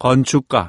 건축가